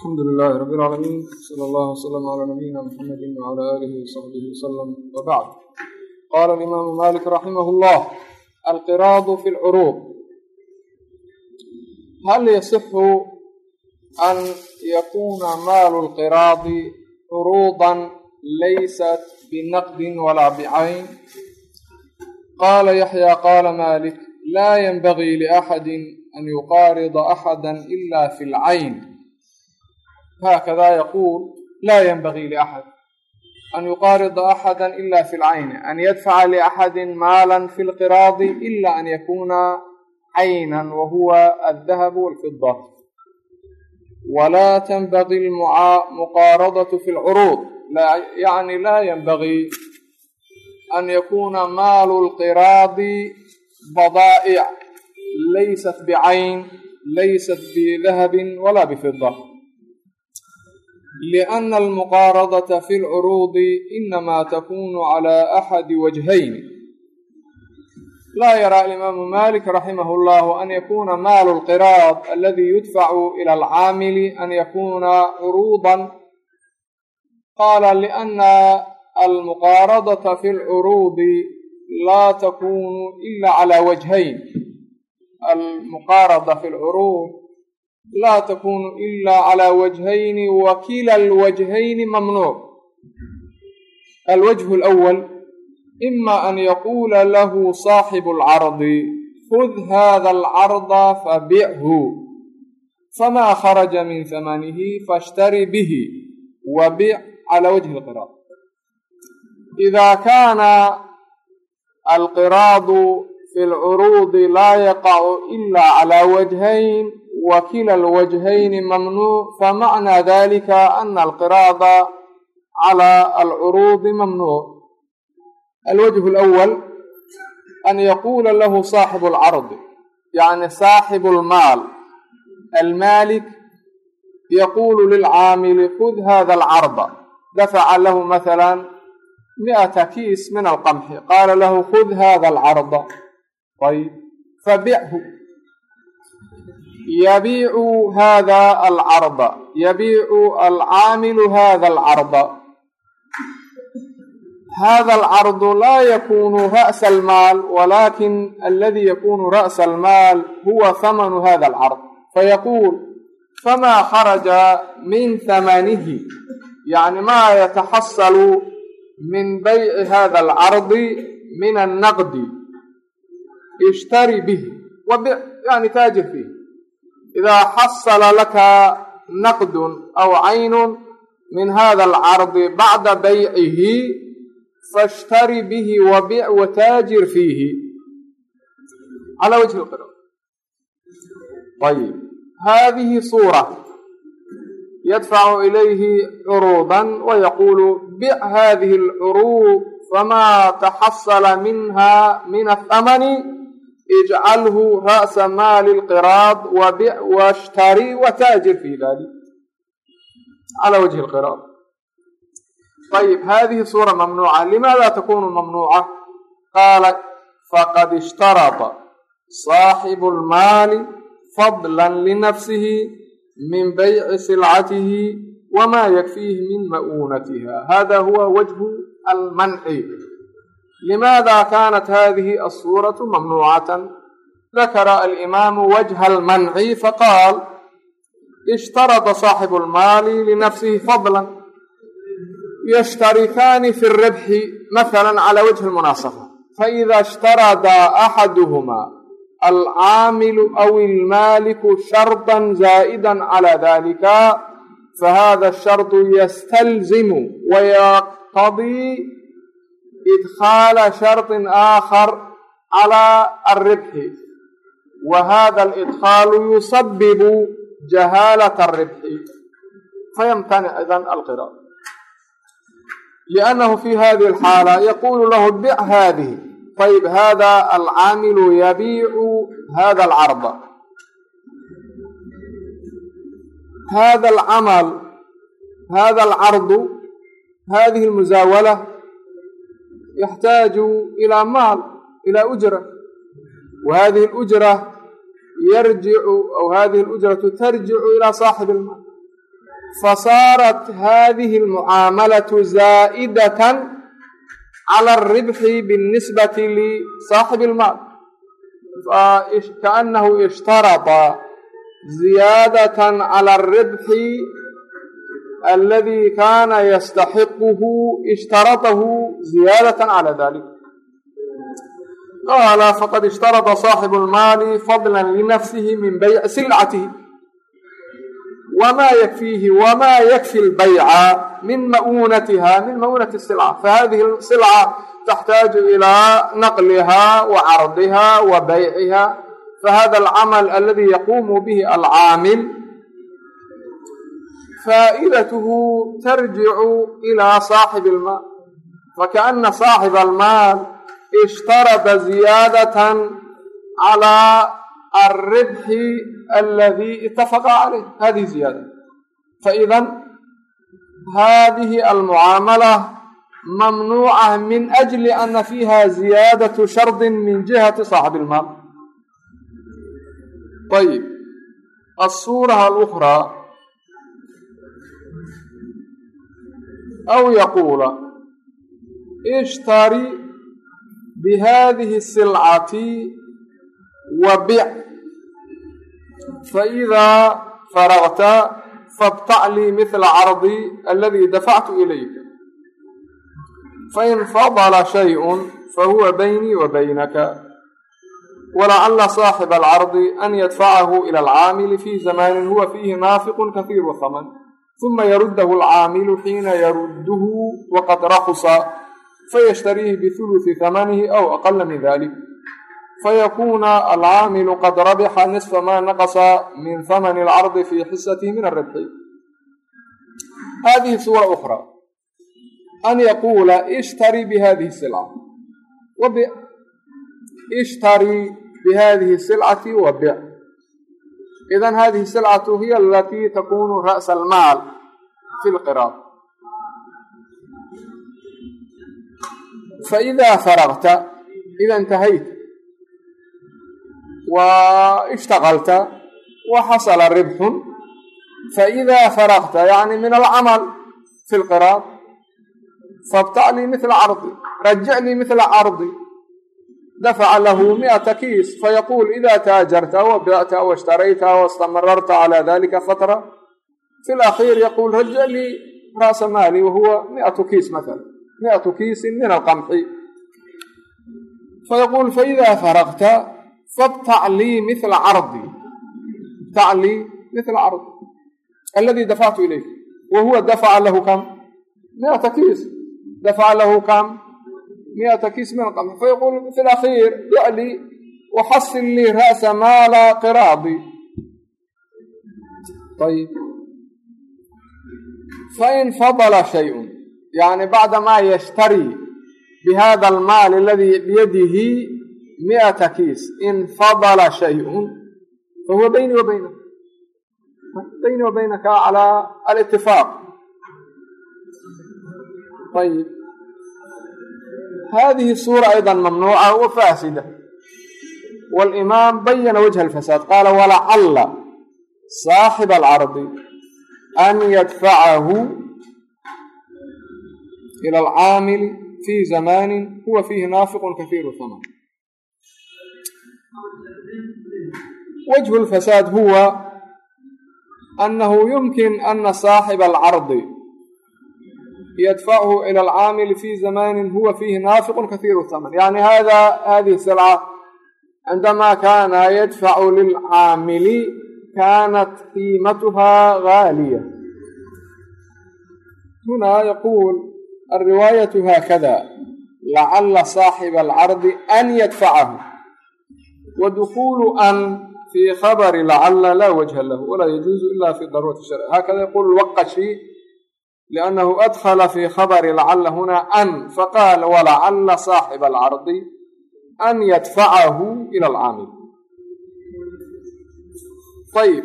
alxamdu lilahi rab اlcaalamiin sala allah wslama cala nabiyina mxamedi wcala alihi wsaxbihi wsalam wbacd qala alimaamu malik raximah llah alqiraadu fi lcuruub hal yasixu an yakuna maalu lqiraadi curuudan laysat binaqdin walaa bicayn qala yaxya qala malik laa yanbagii liaxadi an yuqaarida axada ila fi lcayn hakada yaquul laa yanbagii liaxad an yuqaarida axada ila fi lcayni an yadfaca liaxadi maala fi lqiraadi ila an yakuna caynan wahuwa aldahabu walfida walaa tanbagi muqaaradatu fi lcuruud yani laa yanbagii an yakuna maalu lqiraadi badaa'ic laysat bicayn laysat bidahabin wala bifida liana almuqaaradata fi lcuruudi inama takunu cala axadi wajhayn laa yaraa alimaamu malik raximah llahu an yakuna maalu lqiraad aladi yudfacu ila alcaamili an yakuna curuudan qaala liana almuqaaradata fi lcuruudi laa takunu ila cala wajhayn almuqaarada fi lcuruud laa takunu ila cala wajhayni wa kila alwajhayni mamnuuc. Alwajhu alawal ima an yaquula lahu saaxibu alcardi khud hada alcarda fabichu fama kharaja min hamanihi fashtari bihi wa bic cala wajhi alqiraad ida kaana alqiraadu fi lcuruudi laa yaqacu ila cala wajhayn wa kila alwajhayni mamnuuc famacnaa dalika ana alqiraada cala alcuruudi mamnuuc alwajhu alawal an yaquula lahu saaxibu alcardi yacni saaxibu almaal. Almaalik yaquulu lilcaamili khud hada alcarda dafaca lahu mahala mi'ata kiis min alqamxi qaala lahu khud hada alcarda ayb fabichu yabiicu hada alcarda yabiicu alcaamilu hada alcarda hada alcardu laa yakunu ra'sa almaal walakin aladi yakunu ra'sa almaal huwa hamanu hada alcard fayaquul fama kharaja min hamanihi yani ma yataxasalu min bayci hada alcardi min annaqdi ishtari bihi wabic yani taajir fiih idaa xasala laka naqdun aw caynun min hada alcardi bacda baycihi fashtari bihi wabic wataajir fiihi cala wajhi lqira ayib hadihi suura yadfacu ilayhi curuudan wayaquulu bic hadihi alcuruud famaa taxasala minha min athamani ijcalhu ra'sa maali lqiraad wabic washtari wataajir fi dalik cala wajhi lqiraad ayib hadihi suura mamnuuca limaada takunu mamnuuca qaala faqad ishtarada saaxibu lmaali fadla linafsihi min bayci silcatihi wma yakfiihi min ma'uunatiha hada huwa wajhu almanci limaada kanat hadihi asuuraةu mamnuucatan dakara alimaamu wajha almanci faqaal ishtarada saaxibu lmaali linafsihi fadla yashtarikaani fi الribxi mahala cala wajhi اlmunaasafa faida ishtarada axaduhma alcaamilu aw ilmaaliku sharطa zaa'ida cala dalika fahada الsharط ystalzimu wayaqtadii idkhaala sharطin aakhar calaa alribxi wa hada alidkhaalu yusabibu jahaalata alribxi fayamtanic idan alqira'a liannahu fi hadihi alxaala yaquulu lahu bic hadihi ayb hada alcaamilu yabiicu hada alcarda hada alcamal hada alcardu hadihi almusaawala yaxtaaju ilaa maal ilaa ujra wa hadihi alujra yarjicu aw hadihi alujratu tarjicu ilaa saaxibi ilmaal fasaarat hadihi almucaamalatu zaa'idatan cala alribxi binisbati lisaaxibi ilmaal kaanahu ishtarada ziyaadatan cala alribxi aladii kaana yastaxiquhu ishtaradahu ziyaadatan cala dalik qaala faqad ishtarata saaxibu lmaali fadla linafsihi min bayci silcatihi wma yakfiihi wma yakfi lbayca min ma'uunatiha min ma'uunati silca fahadihi silca taxtaaju ilaa naqliha wa cardiha wa bayciha fahada alcamal aladi yaquumu bihi alcaamil faa'idathu tarjicu ilaa saaxibi almaal fakaana saaxiba almaal ishtarada ziyaadatan calaa alribxi aladi itafaqa caleyh hadihi ziyaada faidan hadihi almucaamala mamnuuca min ajli ana fiiha ziyaadatu shardi min jihati saaxibi ilmaal ayib asuura alukraa aw yaquula ishtari bihadihi silcati wa bic faidaa faragta fabtac lii mihla cardi aladi dafactu ilayka fain fadla shayء fahuwa baynii wa baynaka walacala saaxiba alcardi an yadfacahu ila alcaamili fi zamanin huwa fiihi naafiqu kahiiru haman uma yaruddahu alcaamilu xiina yarudduhu waqad rakusa fayashtariihi bihuluثi hamanihi aw aqala min dalik fayakuna alcaamilu qad rabixa nisfa ma naqasa min hamani alcardi fi xisatihi min alribxi hadihi suura ukra an yaquula ishtarii bihadihi silca ishtarii bihadihi silcati wa bic idan hadihi silcatu hiya alatii takunu ra'sa almaal fi lqiraad faإida faragta ida intahayta wa ishtagalta wa xasala ribxun faإida faragta yani min alcamal fi lqiraad fabtac lii mila cardi rajic lii mila cardi dafaca lahu miata kiis fayaquul ida taajarta wabicta washtarayta wastamararta cala dalika fatra fi lakhiir yaquul rajic lii ra'sa maali wahuwa miatu kiis maala miatu kiisin min alqamxi fayaquul faida faragta fabtac lii mila cardi ibtac lii mila cardi aladi dafactu ilayk wa huwa dafaca lahu kam miata kiis dafaca lahu kam miata kiis min alqamxi fayaquul fi lakhiir bic lii waxasil lii ra'sa maala qiraadi ayb fain fadla shayء yani bacda maa yashtarii bihada almaali aladii biyadihi miata kiis in fadala shayun fahuwa bayni wa baynak bayni wa baynaka calaa alitifaaq ayib hadihi suura ayda mamnuuca wa faasida walimaam bayana wajha alfasaad qaala walacalla saaxiba alcardi an yadfacahu ila alcaamili fi zamani huwa fiihi naafiqu kahiiru haman wajhu lfasaad huwa anahu yumkin ana saaxiba alcardi yadfachu ila alcaamili fi zamani huwa fiihi naafiqu kahiiru haman yani hada hadihi silca cindama kana yadfacu lilcaamili kanat qiimatuha gaaliya huna yaquul alriwaayatu haakada lacala saaxiba alcardi an yadfacahu wa dukulu an fi khabari lacala laa wajha lahu walaa yajuuzu ila fi daruurati sharci hakada yaqul lwaqashi liannahu adkhala fi khabari lacala huna an faqaala walacala saaxiba alcardi an yadfacahu ila alcaamil ayb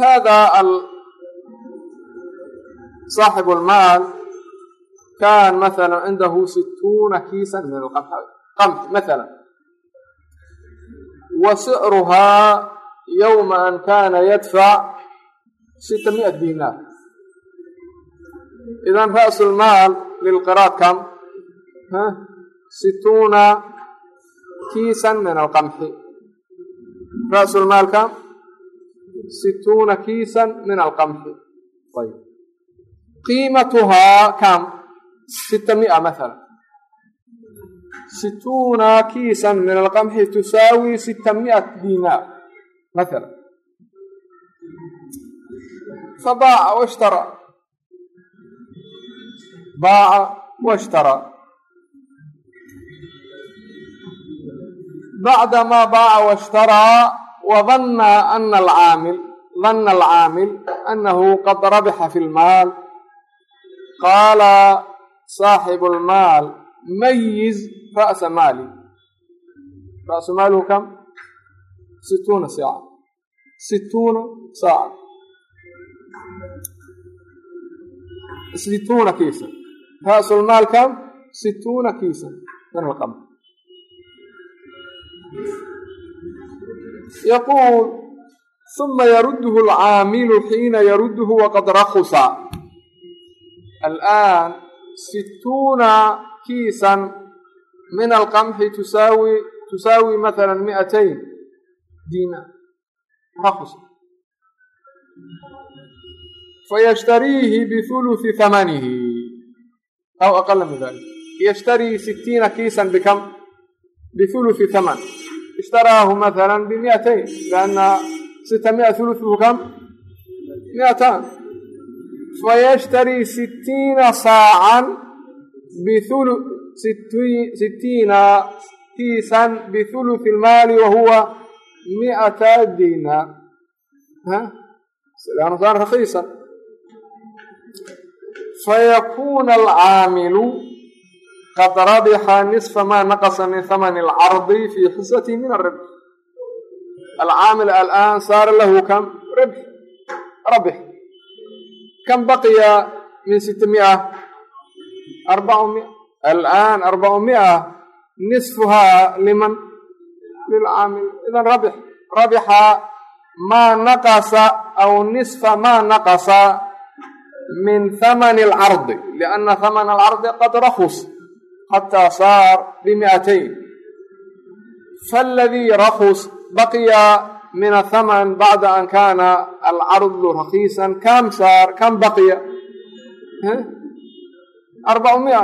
hada saaxibu lmaal kan maala cindahu situuna kiisan min alqamx maala wa sicruhaa yowma an kana yadfac sita miat dinaar idan ra'su lmaal lilqiraad kam situuna kiisan min alqamxi ra'su lmaal kam situuna kiisan min alqamxi ayb qiimatuhaa kam sita mia maala situuna kiisan min alqamxi tusaawi sita miat diinaar maala fabaaca washtaraa baaca washtaraa bacdamaa baaca washtaraa wadanna ana alcaamil danna alcaamil annahu qad rabixa fi lmaal qaala saaxibu lmaal mayiz ra'sa maali. Ra'su maaluhu kam? Situuna saaca situuna saaca situuna kiisan. Ra'su lmaal kam? Situuna kiisan. Min alqamr yaquul ثuma yarudhu alcaamilu xiina yarudhu waqad rakusa alآan situuna kiisan min alqamxi tusaawi tusaawi matala miatayn. Diinaar fayashtariihi bihulufi hamanihi aw aqala min dalik yashtarii sitiina kiisan bikam bihulufi haman ishtaraahu matala bimiatayn lianna sita mia kam? Miataan fayashtarii sitiina saacan bihulu sitiina kiisan bihuluثi اlmaali wa huwa miata diinaar saan rakiisan fayakuuna alcaamilu qad rabixa nisfa maa naqasa min hamani alcardi fii xisatihi min aribx alcaamil alaan saara lahu kam ribx rabix kam baqiya min sita mia alaan arbacu mia nisfuhaa liman lilcaamil idan rabix. Rabixa maa naqasa aw nisfa maa naqasa min hamani alcardi lianna hamana alcardi qad rakus xataa saar bimiatayn faaladii rakus baqiya min athaman bacda an kaana alcardu rakiisan kam saar kam baqiya arbacu mia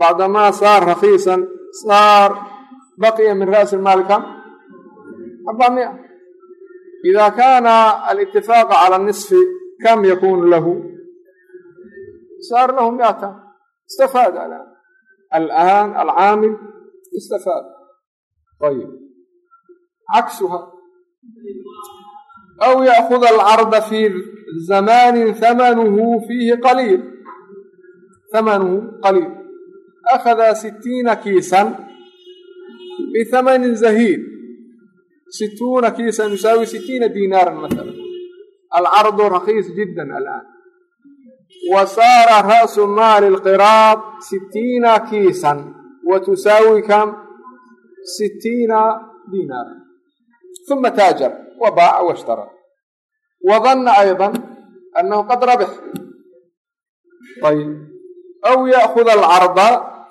bacdamaa saar rakiisan saar baqiya min ra'si maali kam arbaca mia ida kaana alitifaaq cala nisfi kam yakunu lahu saar lahu miatan istafaad alaan alcaamil istafaad ayib caksuha aw yaakuda alcarda fi zamanin hamanuhu fiihi qaliil hamanuhu qaliil akhada sitiina kiisan bihamanin zahiid situuna kiisan yusaawi sitiina diinaaran maala alcardu rakiis jida alaan wa saara ra'su maali lqiraad sitiina kiisan wa tusaawi kam sitiina diinaara uma taajar wa baaca washtara wa danna ayضa annahu qad rabix ayb aw ya'kuda alcarda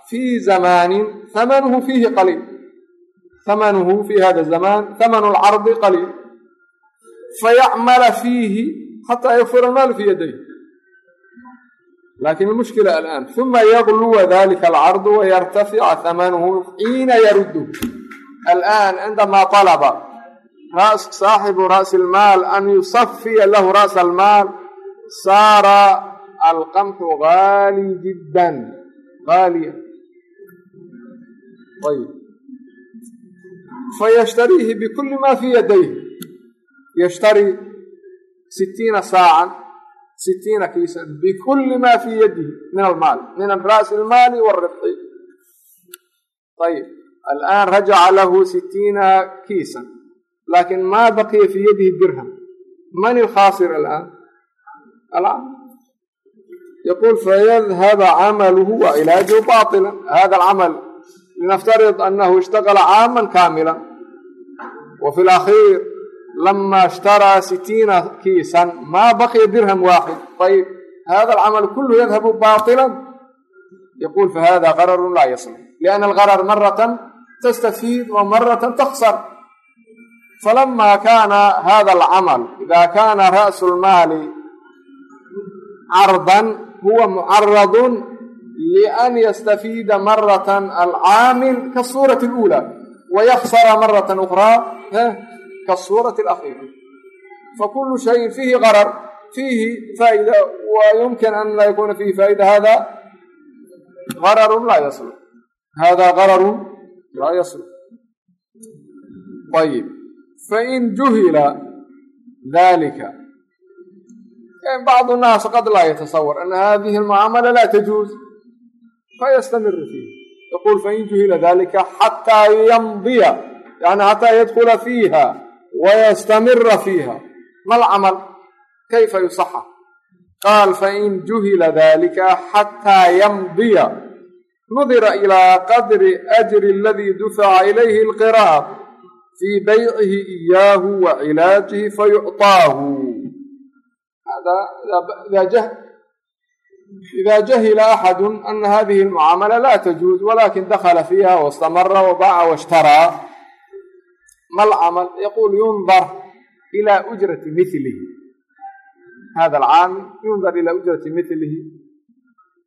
fi zamanin hamanuhu fiihi qaliil hamanuhu fi hada zaman hamanu alcardi qaliil fayacmala fiihi xataa yakfura almaalu fi yaday laakiin almushkila alaan uma yagluwa dalika alcardu wayartafica hamanuhu xiina yaruddu alaan cindama طalaba saaxibu ra'si اlmaal an yusafiya lahu ra'sa almaal saara alqamxu gaali jiddan gaaliya ayb fayashtariihi bikuli ma fi yadayh yashtari sitiina saacan sitiina kiisan bikuli ma fi yadihi min almaal min ra'si almaali wاribxi ayb alaan rajaca lahu sitiina kiisan laakiin ma baqiya fi yadihi dirham man ilkhaasir alaan yaqul fayadhaba camaluhu wa cilaajuhu baطila hada alcamal linaftarid anahu ishtagala caama kaamila wa fi lakhiir lama ishtaraa sitiina kiisan ma baqiya dirham waaxid ayb hada alcamal kulu yadhabu baطila yaquul fahada qararun laa yaslix lianna algarar maratan tastafiid wa maratan taksar falamaa kaana hada alcamal ida kaana ra'su lmaali cardan huwa mucaradun lian yastafiida maratan alcaamil kasuurati اluulaa wayakhsara marata ukraa kasuurati alakiira fakulu shayin fiihi qarar fiihi faa'ida wa yumkin an laa yakuuna fiihi faa'ida hada ararun laa yaslu hada qararun laa yaslu ayib fain juhila dalika bacdu nnaas qad laa yatasawar ana hadihi almucaamala laa tajuuz fayastamiru fiihi yaqul fain juhila dalika xataa yamdiya yani xataa yadkula fiiha wayastamira fiiha ma alcamal kayfa yusaxa qaal fain juhila dalika xataa yamdiya nudira ilaa qadri ajri aladii dufaca ilayhi alqiraad fii baycihi iyaahu wa cilaajihi fayucطaahu ida jahila axadu ana hadihi almucaamala la tajuuz walakin dakla fiiha wastamara wabaca washtaraa ma alcamal yaquul yundar ila ujrati milihi hada alcaamil yundar ila ujrati milihi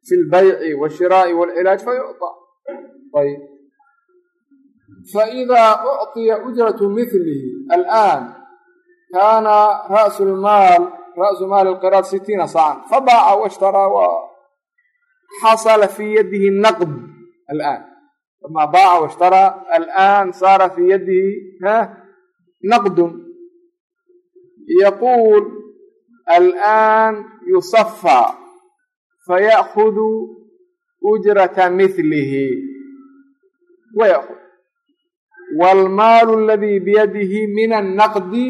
fi lbayci washiraa'i walcilaaj fayucطa ayb faidaa ucطiya ujratu milihi alaan kaana rasu maal rasu maali qiraad sitiina saacan fabaaca washtaraa waa xasala fii yadihi naqd alaan lamaa baaca washtaraa alaan saara fii yadihi naqdun yaquul alaan yusafaa fayaأkhud ujrata milihi wayaud waalmaalu aladii biyadihi min annaqdi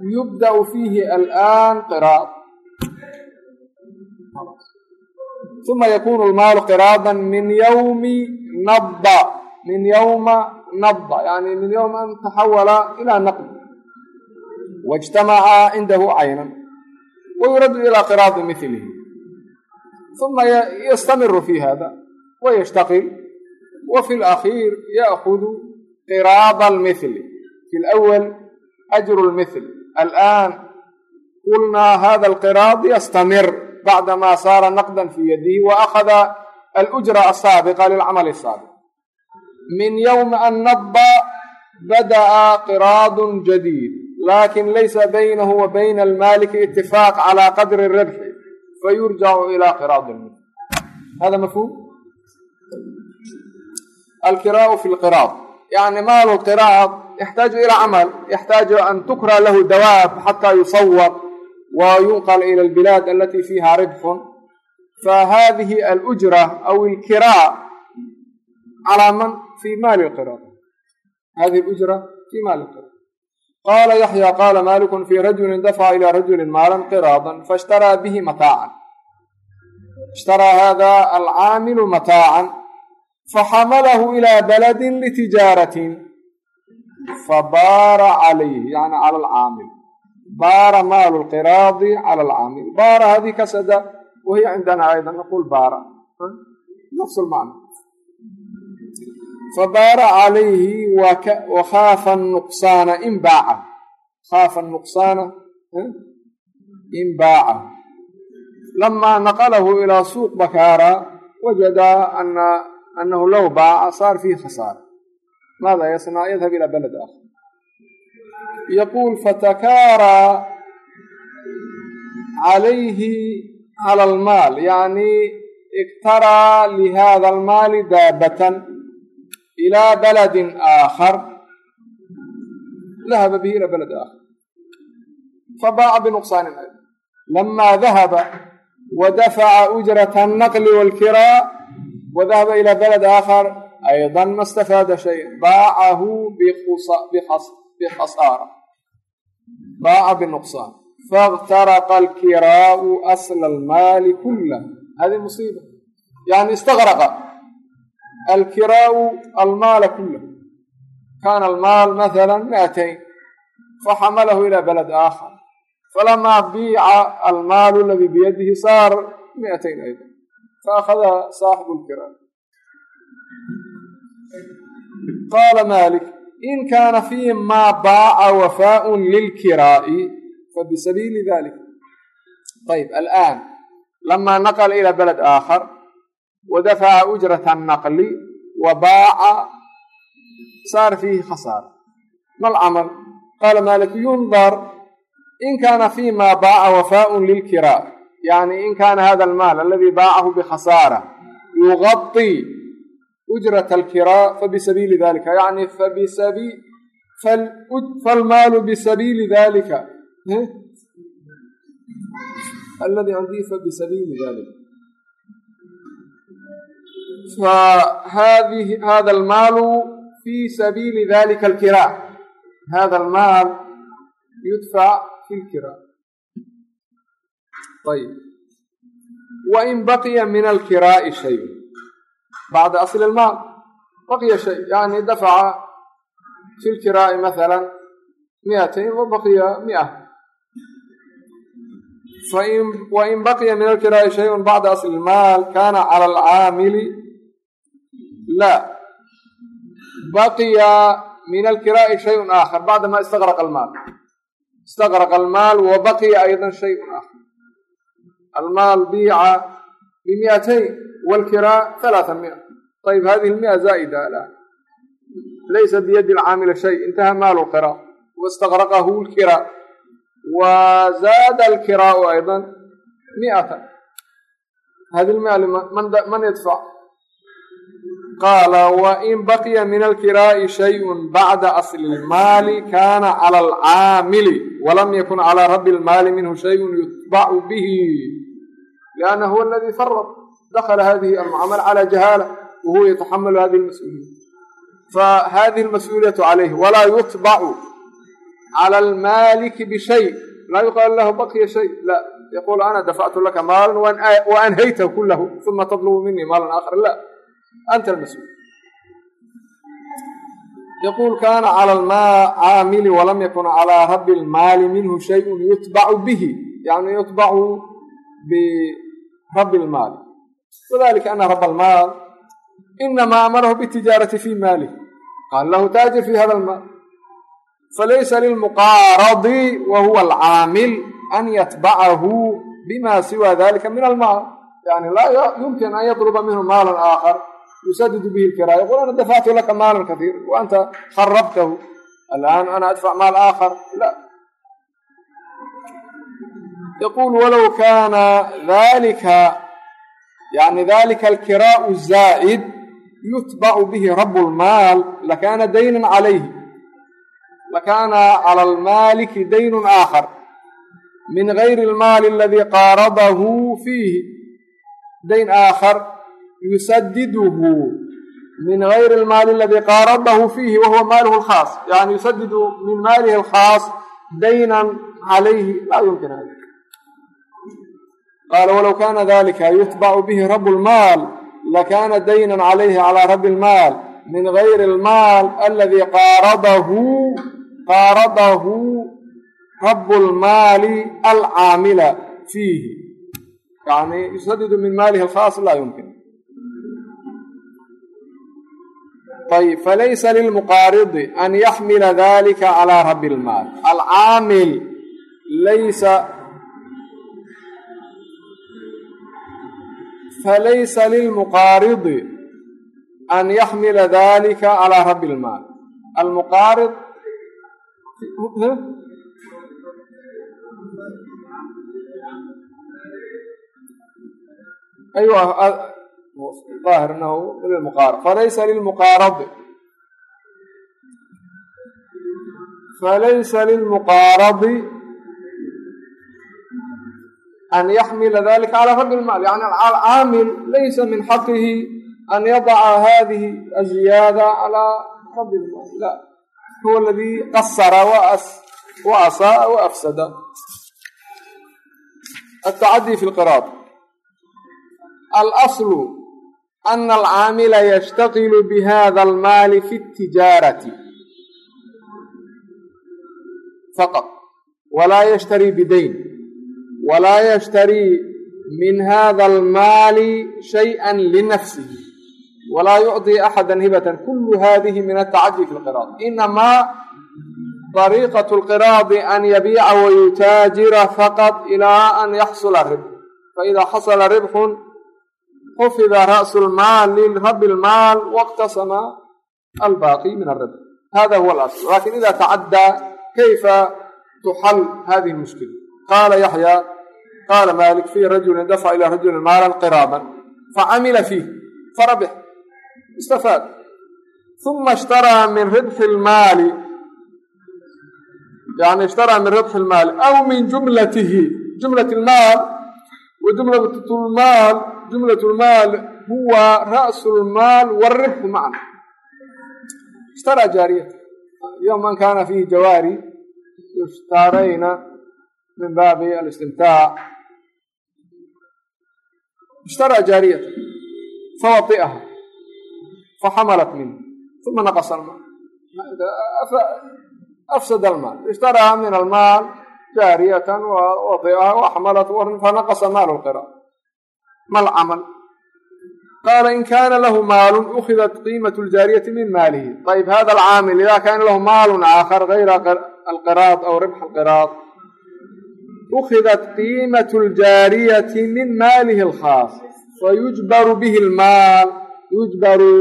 yubda'u fiihi alآan qiraad uma yakunu almaalu qiraadan min yawmi nabda min yawma nabda yani min yowma an taxawala ilaa naqdi waijtamaca cindahu caynan wayuradu ilaa qiraadi milihi uma yastamiru fi hada wayashtaqil wa fi lakhiir ya'kudu qiraada almithli fi lawal ajru lmithl alآan qulnaa hada alqiraad yastamir bacdama saara naqda fi yadihi wa akhada alujra asaabiqa lilcamal asaabiq min ywmi an naba bada'a qiraad jadiid laakiin laysa baynahu wa bayna almaliki itifaaq cala qadri ribxi fayurjacu ila qiraad hada mafhum alkiraau fi lqiraad yani maalu lqiraad yaxtaaju ila camal yaxtaaju an tukra lahu dawaab xata yusawar wa yunqal ila albilaad alati fiha ribxun fahadihi alujra aw alkiraa calaa man fi maali lqiraad hadihi alujra fi maali lqiraad qaala yaxya qaala malikun fi rajulin dafaca ila rajulin maalan qiraadan faishtaraa bihi mataacan ishtaraa hada alcaamilu mataacan faxamalahu ila baladin litijaaratin fabaara calayhi yani cala alcaamil baara maalu lqiraadi cala alcaamil baara hadihi kasada wahiya cindana ayda naqul baara nafs lmacna fabaara calayhi wakaafa nuqsaana in baaca khaafa nuqsaana in baaca lama naqalahu ilaa suuq bakaara wajada ana low baaca saar fiihi khasaara maada yasnaa yadhab ilaa baled aakhar yaquul fatakaara calayhi cala almaal yani iktaraa lihada almaali daabatan ilaa baladin aakhar dahaba bihi ila balad aakhar fabaaca binuqsaanin ayda lama dahaba wadafaca ujrata annaqli waalkiraa wadahaba ila balad aakhar ayda ma stafaada shaya baacahu bikhasaara baaca binuqsaan faاktaraqa alkiraau asla almaali kulah hadihi musiiba yani istagraqa alkiraau almaala kulah kana almaal mahala miatayn faxamalahu ila balad aakhar falamaa biica almaalu aladii biyadihi saar miatayn ayda faakadaha saaxibu lkiraa qaala malik in kaana fiihi maa baaca wafaaءun lilkiraa'i fabisabiili dalik ayb alaan lama naqla ila baled aakhar wadafaca ujrata annaqli wa baaca saar fiihi khasaara ma alcamal qaala malik yundar in kaana fii ma baaca wafaaءun lilkiraa yani in kaana hada almaal aladi baacahu bikhasaara yugaطi ujrata alkiraa fabisabiili dalika yani falmaalu bisabiili dalika aladi cindii fabisabiili dalika fahada almaalu fi sabiili dalika alkiraa hada almaal yudfac fi lkiraa ayb wain baqiya min alkiraa'i shay bacda asli ilmaal baqiya shay yani dafaca fi lkiraa'i maala miatayn wa baqiya mia wain baqiya min alkiraa'i shayun bacda asli ilmaal kana cala alcaamili la baqiya min alkiraa'i shayun aakhar bacda ma istagraqa almaal istagraqa almaal wa baqiya aydan shayun aakhar almaal biica bimiatayn wاlkiraa alaaa mia ayb hadihi mia zaaida alaan laysa biyadi lcaamila shay intaha maalu qira wastaqraqahu lkiraa wa zaada alkiraau ayضa miatan hadi mia man yadfac qaala wain baqiya min alkiraa'i shayun bacda asli ilmaali kaana cala alcaamili walam yakun calaa rabi ilmaali minhu shayun yutbacu bihi lianna huwa aladii farad dakala hadihi almucamala cala jahaala wa huwa yataxamalu hadihi lmas-uuliya fahadihi almas-uuliyatu calayh walaa yutbacu cala almaaliki bishay laa yuqaalu lahu baqiya shay la yaquulu ana dafactu laka maalan waanhaytahu kulahu uma tatlubu minii maalan aakhar la anta almas-uul yaqul kana cala alcaamili walam yakun calaa rabi lmaali minhu shayun yutbacu bihi yani yutbacu birabi lmaali wadalika ana raba almaal inamaa amarahu bitijaarati fi maalih qaala lahu taajir fi hada almaal falaysa lilmuqaaradi wa huwa alcaamil an yatbacahu bima siwa dalika min almaal yani laa yumkin an yadluba minhu maalan aakhar yusadidu bihi lkiraa yaqul ana dafactu laka maalan kaiir wa anta kharabtahu alaan ana adfac maal aakhar la yaqul walow kana dalika yani dalika alkiraau zaa'id yutbacu bihi rabu lmaal lakana daynan calayhi lakana cala almaaliki daynun aakhar min gayri almaali aladii qaaradahu yusadiduhu min gayri almaali aladii qaaradahu fiihi wahuwa maaluhu alkhaas yani yusadidu min maalihi alkhaas daynan calayhi laa yumkin hada qaala walow kana dalika yutbacu bihi rabu lmaal lakana daynan calayhi calaa rabi lmaal min gayri almaal aladii qaaradahu qaaradahu rabu lmaali alcaamila fiihi yani yusadidu min maalihi alkhaas laa yumkin ayb falaysa lilmuqaaridi an yaxmila dalika calaa rabi lmaal alcaamil laysa falaysa lilmuqaaridi an yaxmila dalika calaa rabi lmaal almuqaarid aywa anahu lilmuqaarad falaysa lilmuqaaradi falaysa lilmuqaaradi an yaxmila dalika calaa rabi lmaal yani alcaamil laysa min xaqihi an yadaca hadihi aziyaada calaa rabi lmaal la huwa aladii qasara wa asaaa wa afsada atacadii fi lqiraad alaslu ana alcaamila yashtaqilu bihada almaali fi اtijaarati faqط walaa yashtarii bidayn walaa yashtarii min hada almaali shayئa linafsihi walaa yucطii axada hibatan kulu hadihi min atacadi fi lqiraad inamaa طariiqaة اlqiraadi an yabiica wayutaajira faqط ilaa an yaxsula ribx faإida xasla ribxu xufida ra'su lmaal lirabi lmaal waqtasama albaaqi min arab hada huwa alasl laakiin ida tacaddaa kayfa tuxal hadihi lmushkila qaala yaxya qaala malik fi rajulin dafaca ila rajulin maalan qiraaban facamila fiih farabix istafaad uma ishtaraa min ribxi lmaali yani ishtaraa min ribxi lmaali aw min jumlatihi jumlat lmaal wa jumlatulmaal jumlat lmaal huwa ra'su lmaal wاribxu macna ishtaraa jaariyata iyo man kana fihi jawaari yushtarayna min baabi alistimtaac ishtaraa jaariyata fawadi'aha faxamalat minhu uma naqasa almaal. Afsad almaal. Ishtaraa min almaal jaariyatan wadi'aha waxmalat fanaqasa maalu lqira ma alcamal qaala in kana lahu maalun ukhidat qiimat ljaariyati min maalihi ayb hada alcaamil ida kana lahu maalun aakhar gayra alqiraad aw ribx alqiraad ukhidat qiimat ljaariyati min maalihi alkhaas fayujbaru bihi almaal yujbaru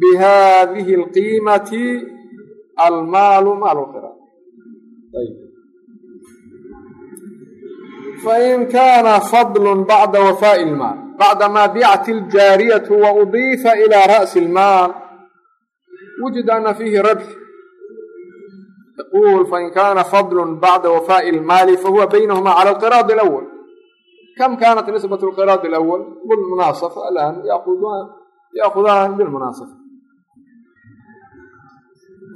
bihadihi alqiimati almaalu maalu lqiraad fain kaana fadlu bacda wafaa'i ilmaal bacdamaa bicat iljaariyatu wa udiifa ilaa ra'si ilmaal wujida ana fiihi rabx yaqul fain kaana fadlu bacda wafaa'i ilmaali fahuwa baynahuma cala alqiraadi alawal kam kaanat nisbat alqiraadi alawal bilmunaasafa alaan yaakhudaan bilmunaasafa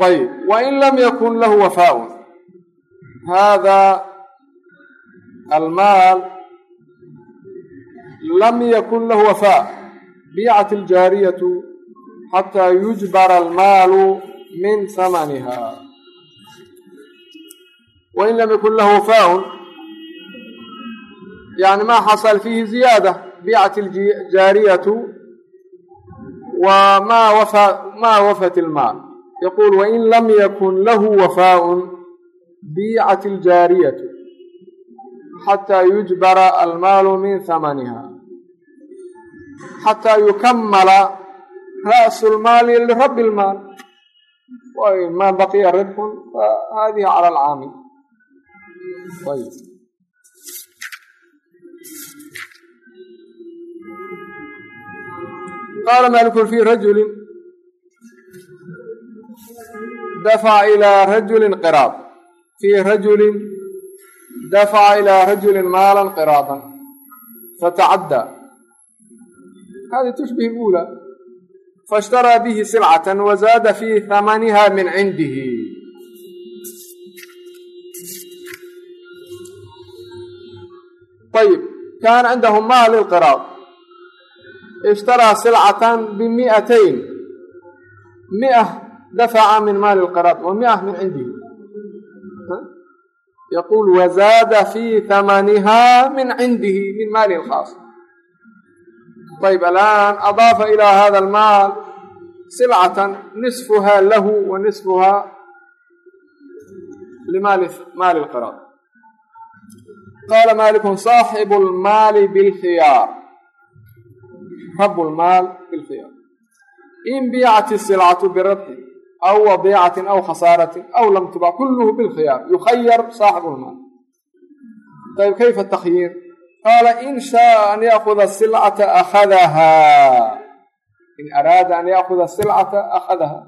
ayb wain lam yakun lahu wafaaun hada almaal lam yakun lahu wafaa biicat aljaariyatu xataa yujbara almaalu min hamaniha wain lam yakun lahu wafaaun yani ma xasal fiihi ziyaada biicat aljaariyatu wa ma wafa ma wafat ilmaal yaquul wain lam yakun lahu wafaaun biicat aljaariyatu xataa yujbara almaalu min hamaniha xataa yukamala ra'su lmaali lirabi lmaal ma baqiya ribxun fahadihi cala alcaamil qaala malikun fi rajuli dafaca ilaa rajulin qiraab fii rajulin dafaca ilaa rajulin maalan qiraadan fatacaddaa hadi tushbih lula faishtaraa bihi silcatan wazaada fii hamaniha min cindihi ayib kaana cindahu maal lilqiraad ishtaraa silcatan bimiatayn miah dafaca min maali lqiraad wa miah min cindihi yaquul wazaada fii hamaniha min cindihi min maali lkhaas ayb alaan adaafa ilaa hada almaal silcatan nisfuha lahu wa nisfuha limaali maali lqiraad qaala maalikun saaxibu lmaali bilkhiyaar rabu lmaal bilkhiyaar in biicat isilcatu birabxin aw wadiicatin aw khasaaratin aw lam tubac kulluhu bilkhiyaar yukhayar saaxibu lmaal ayb kayfa takhyiir qaala in shaaa an yaakuda silcata akhadahaa in araada an yaakuda silcata akhadaha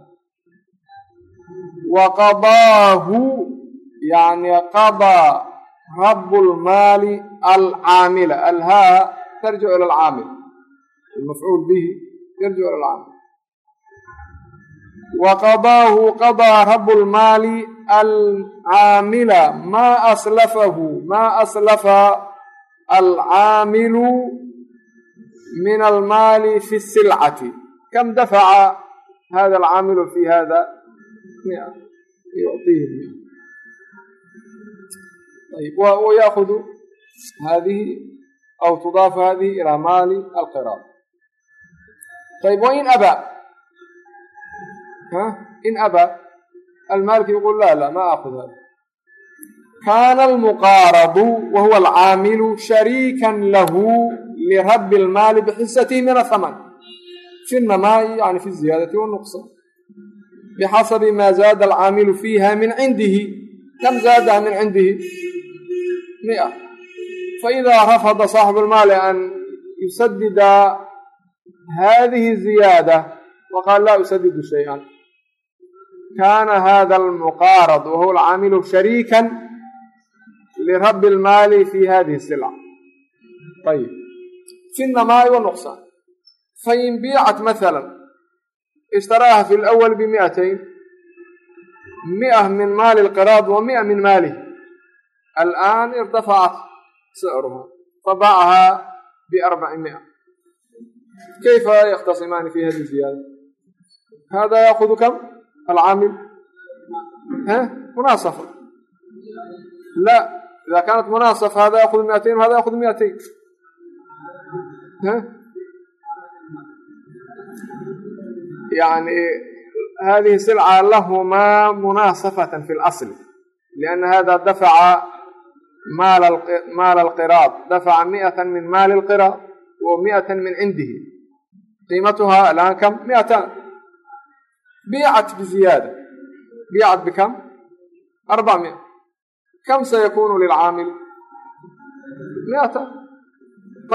wa qadaahu yani qadaa rabu lmaali alcaamila alhaa tarjicu ila alcaamil almafcuul bihi yarjicu ila alcaamil wa qadaahu qadaa rabu lmaali alcaamila maa aslafahu maa aslafa alcaamilu min almaali fi silcati kam dafaca hada alcaamilu fi hada wayaakudu hadihi aw tudaafu hadihi ilaa maali alqiraad ayb wain abaa in abaa almaalki yaqul la la ma akud hada kana almuqaaradu wa huwa alcaamilu shariikan lahu lirabi lmaali bixisatihi min athaman fi namaai yani fi ziyaadati wanuqsaan bixasabi ma zaada alcaamilu fiiha min cindihi kam zaadaha min cindihi mia faidaa rafada saaxibu lmaali an yusadida hadihi ziyaada waqaal laa usadidu shayئa kana hada almuqaarad wahuwa alcaamilu shariika lirabi lmaali fi hadihi silca ayib fi namaai wanuqsaan fain biicat maala ishtaraaha fi lawal bimiatayn mia min maali lqiraad wa mia min maalih alآan irtafacat sicruha fabaacahaa biarbaci mia kayfa yakhtasimaani fi hadi ziyaada hada yaakudu kam alcaamil munaasafa la ida kaanat munaasafa hada yaakudu miatayn hada yaakudu miatayn yani hadihi silca lahumaa munaasafata fi اlasl lianna hada dafaca maal alqiraad dafaca miata min maali alqiraad wa miata min cindihi qiimatuhaa alaan kam miataan biicat biziyaada biicat bikam arbac mia kam sayakunu lilcaamil miatan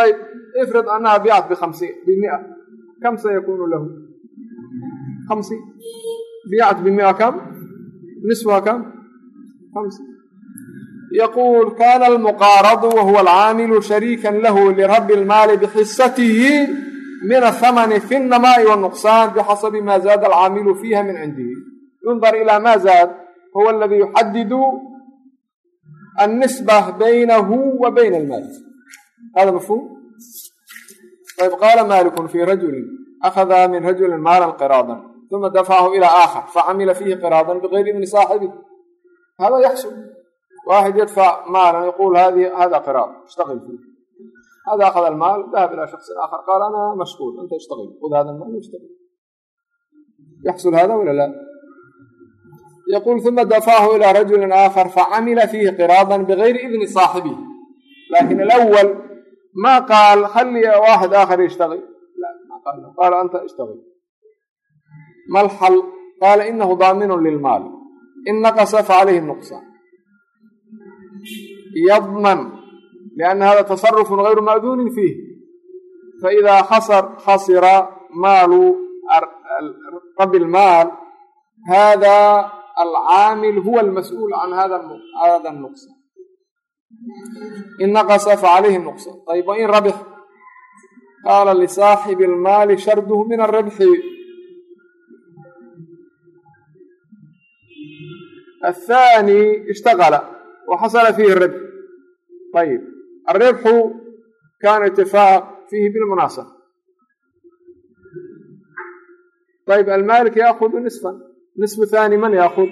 ayb ifrid annaha biicat bikamsiin bimia kam sayakunu lahu kamsiin biicat bimia kam nisfuha kam kamsi yaquul kana almuqaaradu wahuwa alcaamilu shariikan lahu lirabi lmaali bixisatihi min athamani fi nnamaai wاnuqsaan bixasabi ma zaada alcaamilu fiiha min cindihi yundar ila ma zaad huwa aladi yuxadidu annisba baynahu wa bayna almaal hada mafhum ayb qaala malikun fi rajulin akhada min rajulin maalan qiraadan uma dafacahu ila aakhar facamila fiihi qiraadan bigayri idni saaxibi hada yaxsul waaxid yadfac maalan yaqul hada qiraad ishtaqil fiih hada akhada almaal dahab ila shaksin aakhar qaal ana mashquul anta ishtaqil khud hada almaal ishtaqil yaxsul hada wala la yaqul uma dafacahu ila rajulin aakhar facamila fiihi qiraadan bigayri idni saaxibihi laakiin alawal ma qaal khali waaxid aakhar yashtaqil qaala anta ishtaqil ma lxal qaala inahu daaminun lilmaal in naqasa facalayhi nuqsaan yadman lianna hada tasarufun gayru ma'duunin fiih faidaa xasar xasira maalu rabi lmaal hada alcaamil huwa almas'uul can hada nuqsan in naqasa facalayhi nuqsan ayb wain rabix qaala lisaaxibi almaali sharduhu min aribxi athaani ishtaqala wa xasala fiihi rabx ayb alribxu kaana itifaaq fiihi bilmunaasaba ayb almaalik yaakudu nisfan nisfu haani man yaakud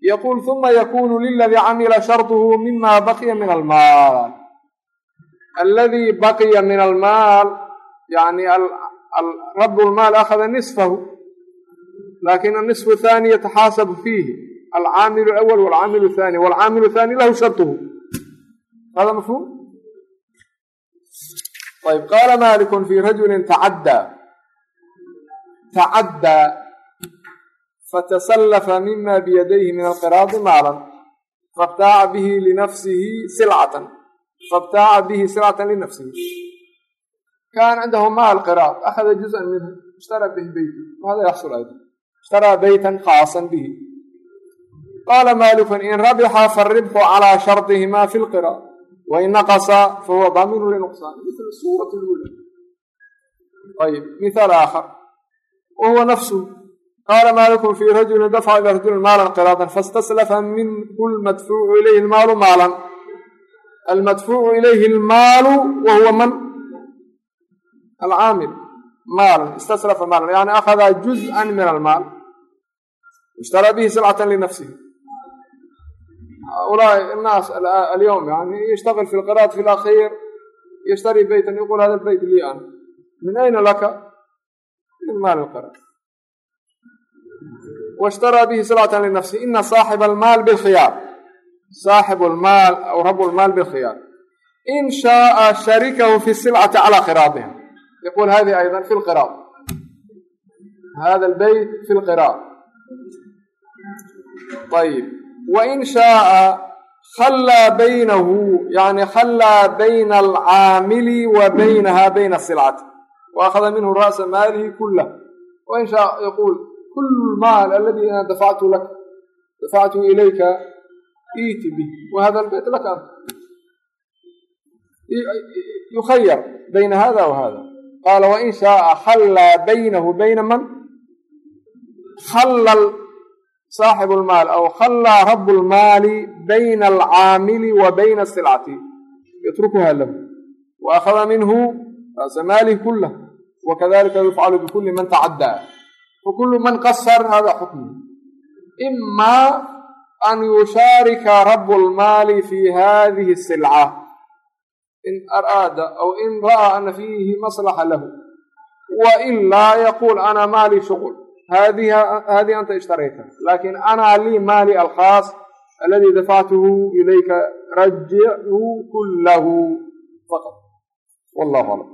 yaquul uma yakunu liladii camila sharduhu mima baqiya min almaal aladii baqiya min almaal yani rabu lmaal akhada nisfahu laakiin anisfu haani yataxaasabu fiihi alcaamilu awal walcaamilu haani walcaamilu haani lahu sharduhu hada mafhum? Ayb qaala malik fi rajuli tacaddaa tacaddaa fatasallafa mima biyadayhi min alqiraadi maalan fabtaaca bihi linafsihi silcatan fabtaaca bihi silcatan linafsihi kaana cindahu maal qiraad akhada juzءan minhu ishtara bihi beyt wahada yaxsul ayda ishtaraa beytan khaasan bihi qaala maaliku in rabixa faribxu calaa sharطihima fi lqira wain naqasa fahuwa daaminu linuqsaan mil suura lula ayb mihaal aakhar. Wa huwa nafsu qaala maaliku fi rajulin dafca ila rajulin maalan qiraadan faاstaslafa minhu lmadfuucu ilayhi lmaalu maalan. Almadfuucu ilayhi lmaalu wa huwa man? Alcaamil maalan. Istaslafa maalan. Yani akhada juz'an min almaal. Ishtaraa bihi silcatan linafsihi هؤلاء الناس اليوم يعني يشتغل في القراءة في الأخير يشتري بيتا يقول هذا البيت لي أنا من أين لك؟ من مال القراءة واشترى به سلعة لنفسه إن صاحب المال بالخيار صاحب المال أو رب المال بالخيار إن شاء شركه في السلعة على قراضها يقول هذه أيضا في القراض هذا البيت في القراض طيب wain shaaa khallaa baynahu yani khallaa bayna alcaamili wa baynaha bayna silcati wa akhada minhu ra'sa maalihi kulah wain shaa yaquul kulu lmaal aladii ana dafactu laka dafactu ilayka iiti bih wahada lbayt laka ant yukhayar bayna hada wa hada qaala wain shaaa khallaa baynahu bayna man saaxib lmaal aw khallaa rabu lmaali bayna alcaamili wa bayna silcati. Yatrukuha lahu wa akhada minhu raasa maalihi kulah wakadalika yufcalu bikuli man tacaddaa fakulu man qasar hada xukmu imaa an yushaarika rabu lmaali fi hadihi silca in araada aw in ra'aa ana fiihi maslaxa lahu. Wa ilaa yaquul ana maali shuqul hadihi anta ishtarayta laakiin ana lii maali alkhaas aladi dafactuhu ilayka rajicuu kulahu faqad wallahu aclam